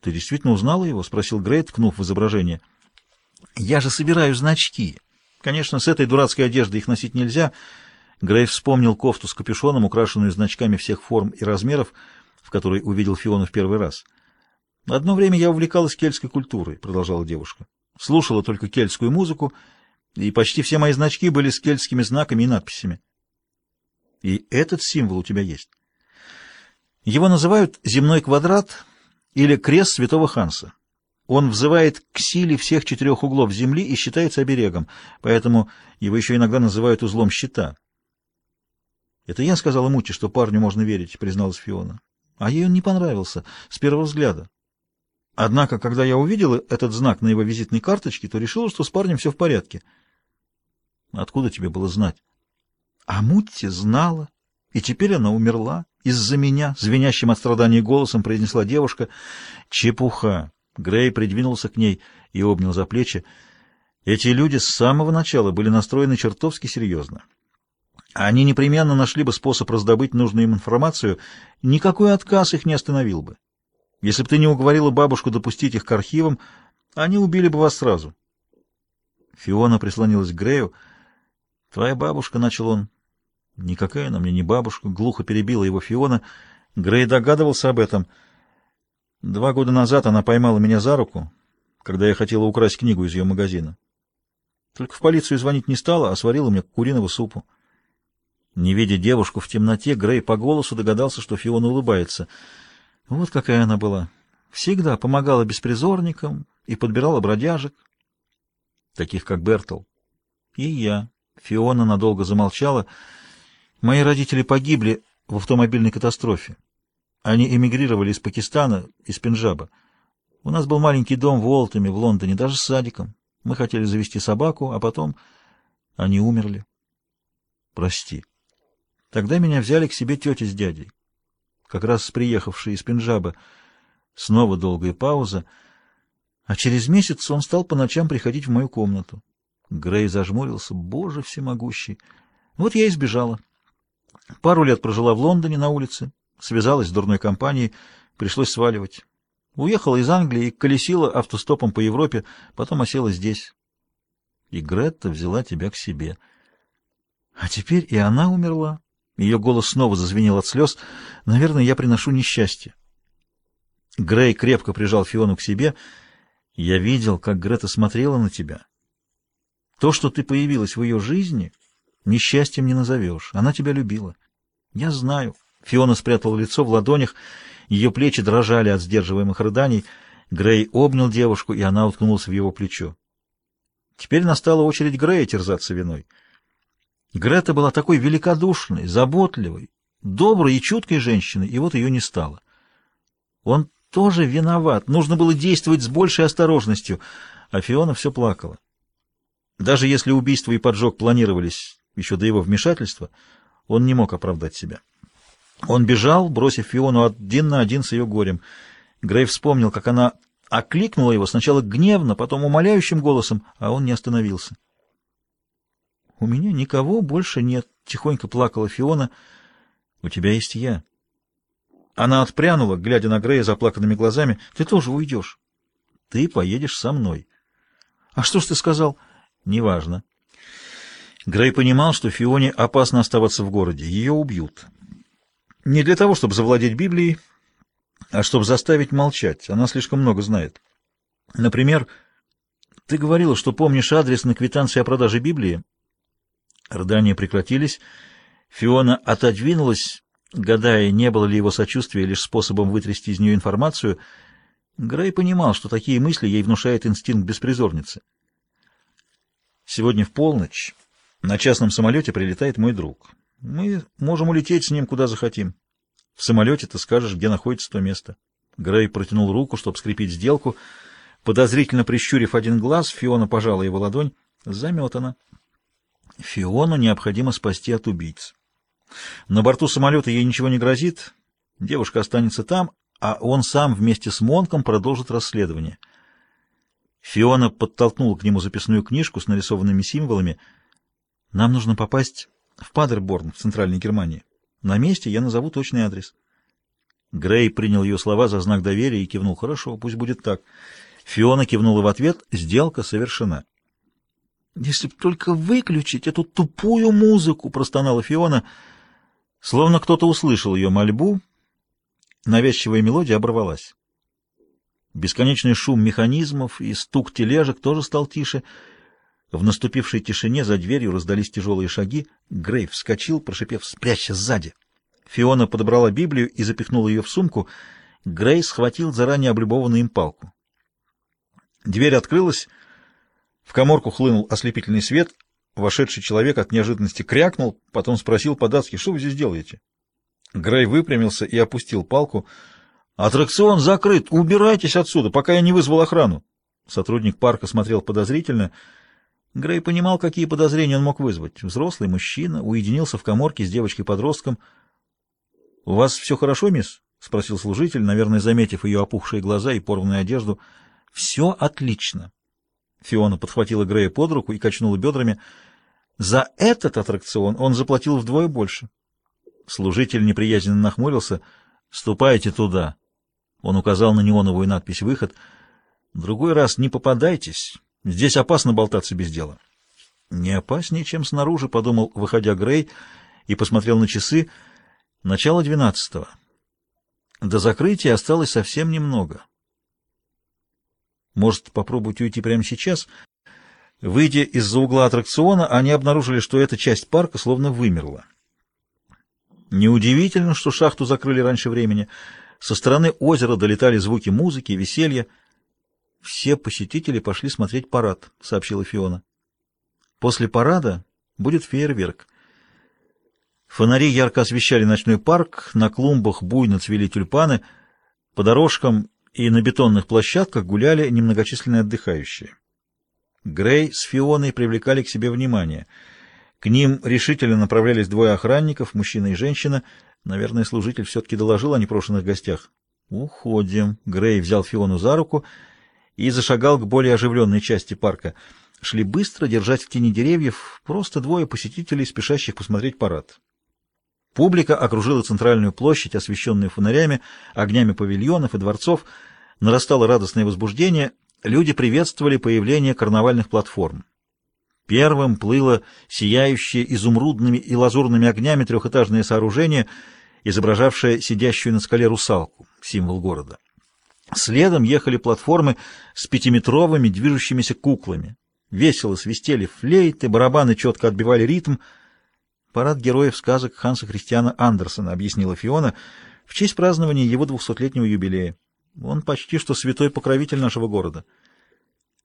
Ты действительно узнала его? — спросил Грей, ткнув в изображение. — Я же собираю значки. Конечно, с этой дурацкой одеждой их носить нельзя. Грей вспомнил кофту с капюшоном, украшенную значками всех форм и размеров, в которой увидел Фиону в первый раз. «Одно время я увлекалась кельтской культурой», — продолжала девушка. «Слушала только кельтскую музыку, и почти все мои значки были с кельтскими знаками и надписями». «И этот символ у тебя есть?» «Его называют земной квадрат или крест святого Ханса. Он взывает к силе всех четырех углов земли и считается оберегом, поэтому его еще иногда называют узлом щита». «Это я сказала Мути, что парню можно верить», — призналась Фиона. «А ей он не понравился с первого взгляда. Однако, когда я увидела этот знак на его визитной карточке, то решила, что с парнем все в порядке. Откуда тебе было знать? А Мутти знала, и теперь она умерла. Из-за меня, звенящим от страданий голосом, произнесла девушка. Чепуха. Грей придвинулся к ней и обнял за плечи. Эти люди с самого начала были настроены чертовски серьезно. Они непременно нашли бы способ раздобыть нужную им информацию, никакой отказ их не остановил бы. Если бы ты не уговорила бабушку допустить их к архивам, они убили бы вас сразу. Фиона прислонилась к Грею. «Твоя бабушка», — начал он. «Никакая она мне не бабушка», — глухо перебила его Фиона. Грей догадывался об этом. Два года назад она поймала меня за руку, когда я хотела украсть книгу из ее магазина. Только в полицию звонить не стала, а сварила мне куриного супу. Не видя девушку в темноте, Грей по голосу догадался, что Фиона улыбается — вот какая она была. Всегда помогала беспризорникам и подбирала бродяжек, таких как Бертл. И я. Фиона надолго замолчала. Мои родители погибли в автомобильной катастрофе. Они эмигрировали из Пакистана, из Пенджаба. У нас был маленький дом в Уолтоме, в Лондоне, даже с садиком. Мы хотели завести собаку, а потом они умерли. Прости. Тогда меня взяли к себе тетя с дядей как раз приехавший из Пенджаба. Снова долгая пауза, а через месяц он стал по ночам приходить в мою комнату. Грей зажмурился. Боже всемогущий! Вот я и сбежала. Пару лет прожила в Лондоне на улице, связалась с дурной компанией, пришлось сваливать. Уехала из Англии и колесила автостопом по Европе, потом осела здесь. И Гретта взяла тебя к себе. А теперь и она умерла. Ее голос снова зазвенел от слез. «Наверное, я приношу несчастье». Грей крепко прижал Фиону к себе. «Я видел, как Грета смотрела на тебя. То, что ты появилась в ее жизни, несчастьем не назовешь. Она тебя любила. Я знаю». Фиона спрятала лицо в ладонях, ее плечи дрожали от сдерживаемых рыданий. Грей обнял девушку, и она уткнулась в его плечо. Теперь настала очередь Грея терзаться виной. Грета была такой великодушной, заботливой, доброй и чуткой женщиной, и вот ее не стало. Он тоже виноват, нужно было действовать с большей осторожностью, а Фиона все плакала. Даже если убийство и поджог планировались еще до его вмешательства, он не мог оправдать себя. Он бежал, бросив Фиону один на один с ее горем. Грей вспомнил, как она окликнула его сначала гневно, потом умоляющим голосом, а он не остановился. «У меня никого больше нет», — тихонько плакала Фиона. «У тебя есть я». Она отпрянула, глядя на Грея заплаканными глазами. «Ты тоже уйдешь. Ты поедешь со мной». «А что ж ты сказал?» «Неважно». Грей понимал, что Фионе опасно оставаться в городе. Ее убьют. Не для того, чтобы завладеть Библией, а чтобы заставить молчать. Она слишком много знает. Например, ты говорила, что помнишь адрес на квитанции о продаже Библии. Рыдания прекратились. Фиона отодвинулась, гадая, не было ли его сочувствия лишь способом вытрясти из нее информацию. Грей понимал, что такие мысли ей внушает инстинкт беспризорницы. «Сегодня в полночь на частном самолете прилетает мой друг. Мы можем улететь с ним куда захотим. В самолете ты скажешь, где находится то место». Грей протянул руку, чтобы скрепить сделку. Подозрительно прищурив один глаз, Фиона пожала его ладонь. Заметана. Фиону необходимо спасти от убийц. На борту самолета ей ничего не грозит, девушка останется там, а он сам вместе с Монком продолжит расследование. Фиона подтолкнула к нему записную книжку с нарисованными символами. «Нам нужно попасть в Падерборн в Центральной Германии. На месте я назову точный адрес». Грей принял ее слова за знак доверия и кивнул. «Хорошо, пусть будет так». Фиона кивнула в ответ. Сделка совершена. «Если б только выключить эту тупую музыку!» — простонала Фиона. Словно кто-то услышал ее мольбу, навязчивая мелодия оборвалась. Бесконечный шум механизмов и стук тележек тоже стал тише. В наступившей тишине за дверью раздались тяжелые шаги. Грей вскочил, прошипев «Спрячься сзади!» Фиона подобрала Библию и запихнула ее в сумку. Грей схватил заранее облюбованную им палку. Дверь открылась, в коморку хлынул ослепительный свет. Вошедший человек от неожиданности крякнул, потом спросил по-датски, что вы здесь делаете? Грей выпрямился и опустил палку. «Аттракцион закрыт! Убирайтесь отсюда, пока я не вызвал охрану!» Сотрудник парка смотрел подозрительно. Грей понимал, какие подозрения он мог вызвать. Взрослый мужчина уединился в коморке с девочкой-подростком. «У вас все хорошо, мисс?» — спросил служитель, наверное, заметив ее опухшие глаза и порванную одежду. «Все отлично!» Фиона подхватила Грея под руку и качнула бедрами. «За этот аттракцион он заплатил вдвое больше». Служитель неприязненно нахмурился. «Ступайте туда!» Он указал на неоновую надпись «Выход». «Другой раз не попадайтесь. Здесь опасно болтаться без дела». «Не опаснее, чем снаружи», — подумал, выходя Грей, и посмотрел на часы. Начало двенадцатого. До закрытия осталось совсем немного. Может, попробовать уйти прямо сейчас? Выйдя из-за угла аттракциона, они обнаружили, что эта часть парка словно вымерла. Неудивительно, что шахту закрыли раньше времени. Со стороны озера долетали звуки музыки, веселья. «Все посетители пошли смотреть парад», — сообщила Фиона. «После парада будет фейерверк. Фонари ярко освещали ночной парк, на клумбах буйно цвели тюльпаны, по дорожкам и на бетонных площадках гуляли немногочисленные отдыхающие. Грей с Фионой привлекали к себе внимание. К ним решительно направлялись двое охранников, мужчина и женщина. Наверное, служитель все-таки доложил о непрошенных гостях. «Уходим». Грей взял Фиону за руку зашагал к более оживленной части парка. Шли быстро, держать в тени деревьев, просто двое посетителей, спешащих посмотреть парад. Публика окружила центральную площадь, освещенную фонарями, огнями павильонов и дворцов. Нарастало радостное возбуждение. Люди приветствовали появление карнавальных платформ. Первым плыло сияющее изумрудными и лазурными огнями трехэтажное сооружение, изображавшее сидящую на скале русалку, символ города. Следом ехали платформы с пятиметровыми движущимися куклами. Весело свистели флейты, барабаны четко отбивали ритм — Парад героев сказок Ханса Христиана Андерсона, объяснила Фиона, в честь празднования его двухсотлетнего юбилея. Он почти что святой покровитель нашего города.